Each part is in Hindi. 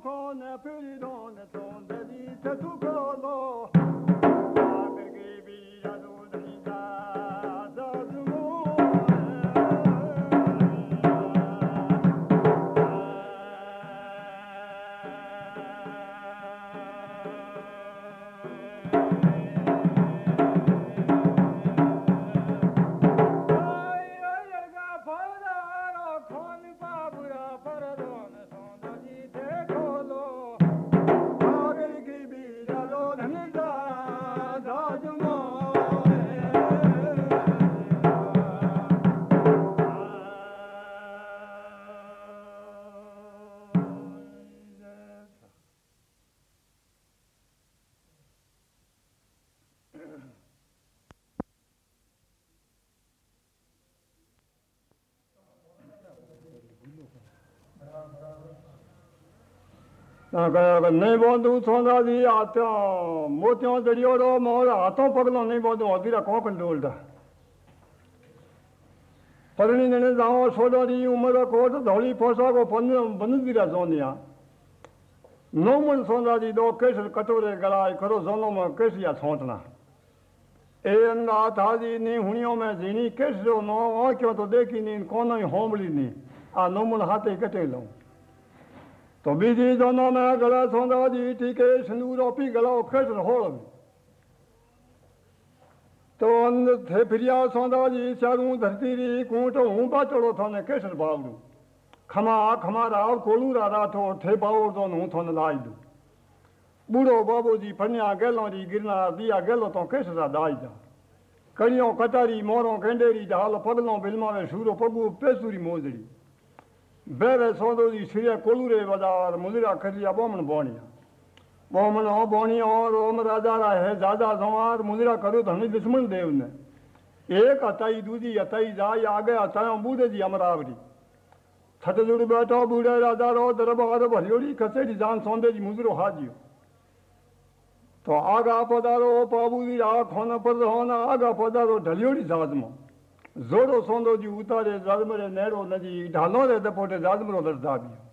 tukone pyridone, tonde dite tukolo. નહીં બોંધું સોંદાજી આત્યા મોત્યો દરિયોડો મોર હાથો પગલો નહીં બોંધું અધીરા કોકન ડોલતા પરણી ને જાઓ સોડોરી ઉમર કોટ ધોળી પોશાકો બંધ દીરા સોનિયા નોમન સોંદાજી દો કેસર કટોરે ગળાય ખરો સોનોમાં કેસિયા છોંટના એ અંગા થાજી ની હુણિયો में ઝીણી કેસરો નો આંખ્યો તો દેખી ની કોનો હોંબળી ની આ નોમન હાથે કટે લઉં तो बिजी दोनों में गला सौंदा जी टीके सिंदूर ओपी गला ओखेट होल तो अंद थे फिरिया सौंदा जी चारू धरती री कूट हूं बाचड़ो थोने केसन बावड़ू खमा खमा राव कोलू रा रा थो थे बावड़ दोन हूं थोने लाज दू बूढ़ो बाबू जी फनिया गेलो री गिरना दिया गेलो तो केस रा दाज दा कड़ियों कटारी मोरों केंडेरी ढाल पगलों बिलमा में सूरो पगू पेसूरी मोजरी ಬೇರೆ ಸೋದೋದಿ ಸಿರಿಯ ಕೊಲೂರೆ ಬದಾರ ಮುದಿರಾ ಕರಿಯ ಬೋಮನ ಬೋಣಿಯ ಬೋಮನ ಓ ಬೋಣಿಯ और ओम राजा रा है दादा संवार मुदिरा करो धन दुश्मन देव ने एक हताई दूजी हताई जाय आगे हतायो बूढ़े जी अमरावरी थट जुड़ बैठो बूढ़े राजा रो दरबार भरियोड़ी कचेरी जान सौंदे जी मुजरो हाजियो तो आगा पदारो पाबू जी आ खोना पर होना आगा पधारो ढलियोड़ी जाजमो ज़ोरो सोंदो जी उतारे ज़ालमरे नहिरो हुनजी ढालो रे दफ़ो ज़ालमरो दर्दा बि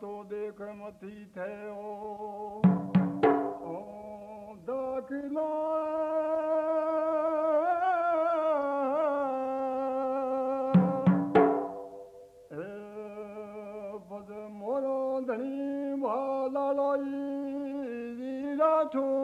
とでデクってィテオ to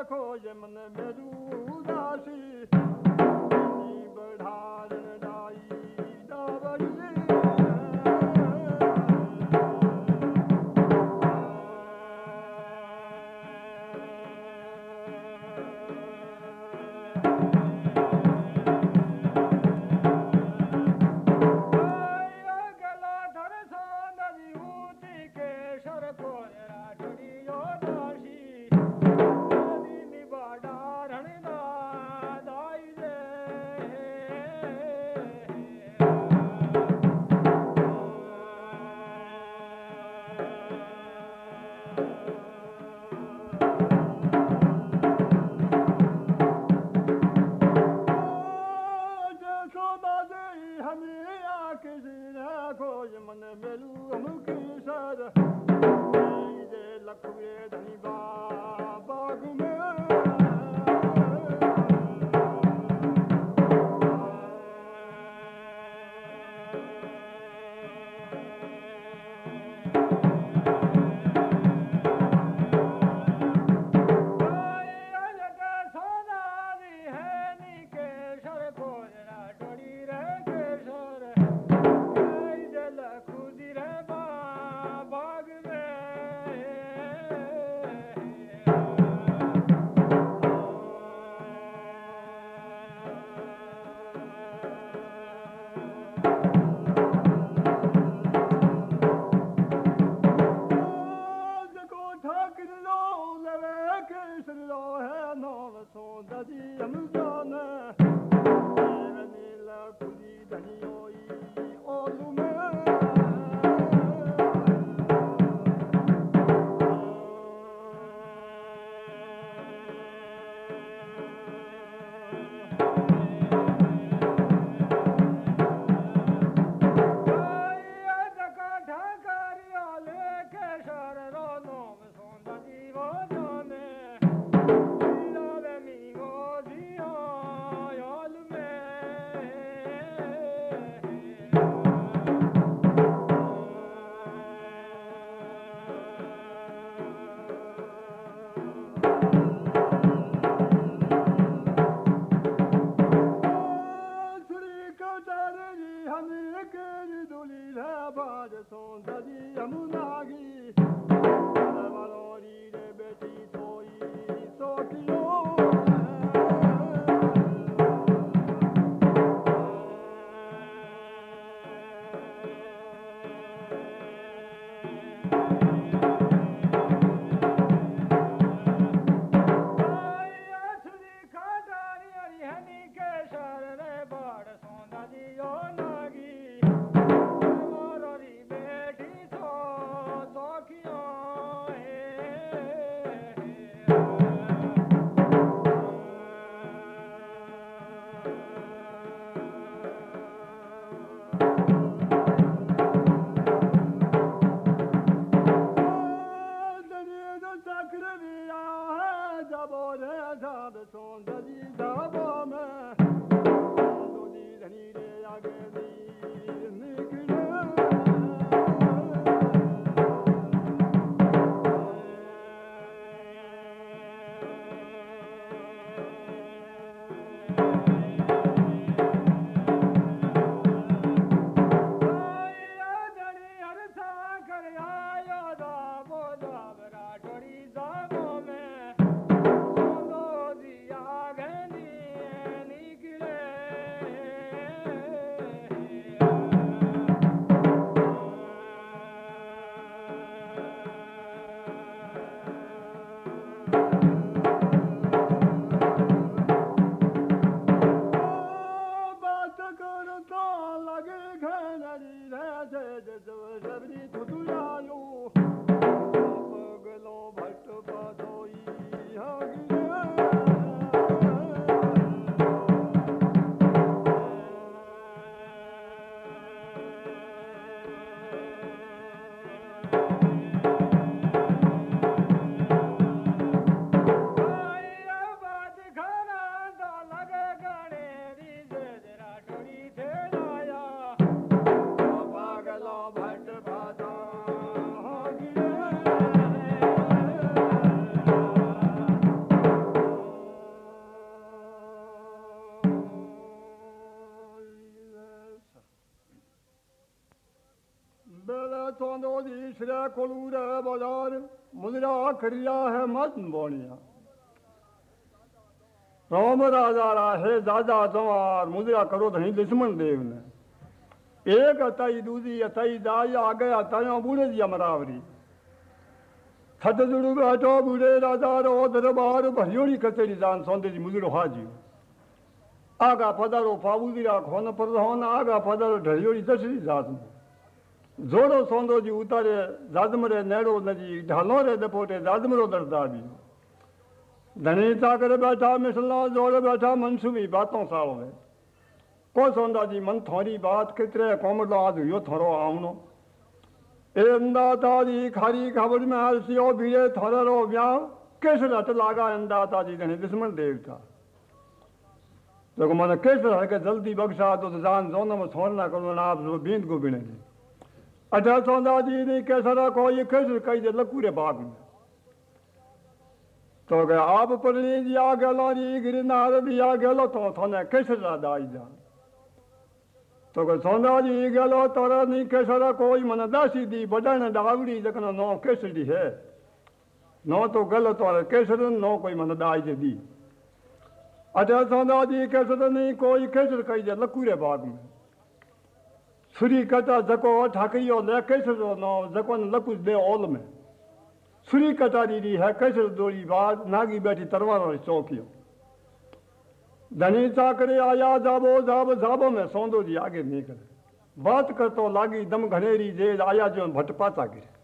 i'm going ne medu daši, श्रे कोलूर बाज़ार, मुजरा करिया है मत बोनिया। राम राजा रा है दादा जवार, मुजरा करो धनी दुश्मन देव ने एक अताई, दूजी अताई, दाई आगे अताया बूढ़े जी अमरावरी। थद जुड़ू बैठो बूढ़े राजा, रो दरबार भरियोड़ी कचेरी जान, सौंदे जी मुजरो हाजी आगा पधारो फाबूदीरा खोन पर आगा पधारो ढरियोड़ी दसरी जात में जोड़ो सौंदो जी उतारे, जादमरे नेड़ो नजी ढालो रे दपोटे जादमरो दरदा भी धनी चाकर बैठा, मिसला जोड़ बैठा, मनसूबी बातों सालों में। को सौंदा जी, मन थोरी बात कितरे कोमड़ो आज यो थोरो आवनो ए जी, खारी खबर में हरसियो भीड़े थोरो ब्याह। किस रट लागा अंदाता जी, धनी दुश्मन देवता। तो मन किस हर जल्दी बख्शा तो जान जोन में छोड़ना करो ना आप बींद को बिने जी अठा चौंदा जी ने कैसा को ये कैसे कही दे लकूरे बाग में तो गया आप जी आ गलो जी गिरनार आ गलो तो थाने कैसे दाई जा तो गए सौंदा जी गलो तोरा नहीं कैसा कोई मन दासी दी बड़न डावड़ी जखन नो कैसडी है नो तो गलो तो कैसर नो कोई मन दाई जे दी अठा चौंदा जी कैसर नहीं कोई कैसर कही दे लकूरे बाग में। छुरी कटा जको ठाकरियो ले कैसे नो जको न लकुस दे ओल में छुरी कटा दी है कैसे दोड़ी बात नागी बैठी तरवार वाली धनी चाकरे आया जाबो जाब जाबो में सौंदो जी आगे निकले बात कर तो लागी दम घनेरी जे आया जो भट पाचा गिरे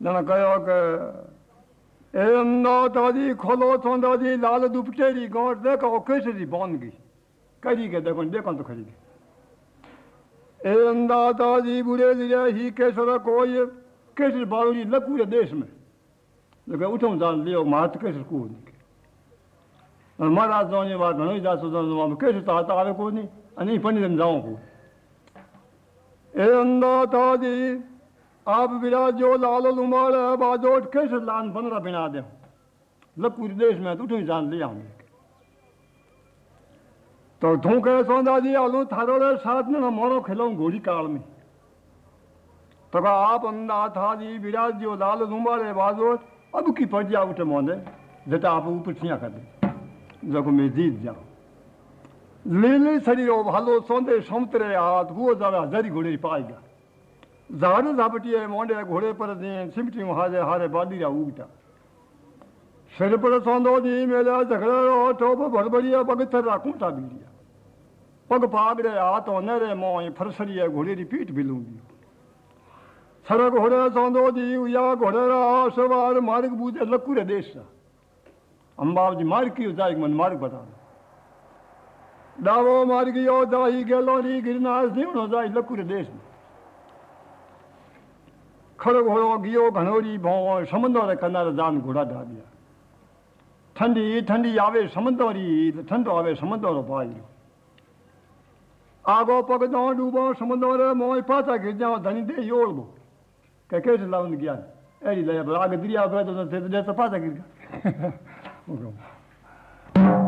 ॼण कयो की ए दादी खोलो थो दादी लाल दुपटेरी गोट देखो केसरी बॉनगी करी के देखो देखो तो खरी ए दादी बुढ़े दिया ही केसर कोई केसर बावड़ी लकूरे देश में लेकिन उठो जान लियो मात केसर को नहीं महाराज जो बात घणो जा सो केसर ता आवे को नहीं अनी पनी जाऊँ को ए दादी आप विराजो लाल लुमाड़ बाजोट कैसे लान पंद्रह बिना दे। मतलब पूरे देश में तो उठो जान लिया हमने तो तू कह सौंदा जी आलू थारो साथ में मोरो खिलाऊं घोड़ी काल में। तो का आप अंदा था जी, विराज जो लाल लुमाड़े बाजोट अब की पड़ जा उठे मोने, जटा आप ऊपर छिया कर दे। जको मैं जीत जाऊँ लीली शरीर भालो सौंदे समुद्रे हाथ, वो जरा जरी घोड़ी पाएगा। झाड़ झापटिए मोंडे घोड़े पर दी सिमटियूं हारे हारे बाडीरा उगटा सिर पर सौंदो दी, मेला झगड़ो टोप भड़बड़िया, पग थरा कूटा बीड़िया। पग पागड़े, हाथ नरे मोह फरसरिया, घोड़े री पीठ बिलूँगी सर घोड़े सौंदो दी, उया घोड़े रा सवार मार्ग बूझे लकुरे देश। सा अंबाब जी, मार्ग की जाए मन मार्ग बता दावो मार्ग यो जाई, गेलो री गिरनार जीवनो जाई, लकुरे देश में। खड़गोड़ो गियो घनोरी भों समुंदर किनारे जान घोड़ा ढाबिया ठंडी ठंडी आवे समुंदरी ठंडो आवे समुंदर भाई आगो पग दो डूबो समुंदर मोई पाता गिर जाओ धनी दे योड़बो के कैसे लाउन ज्ञान एड़ी ले आगे दरिया पे तो तो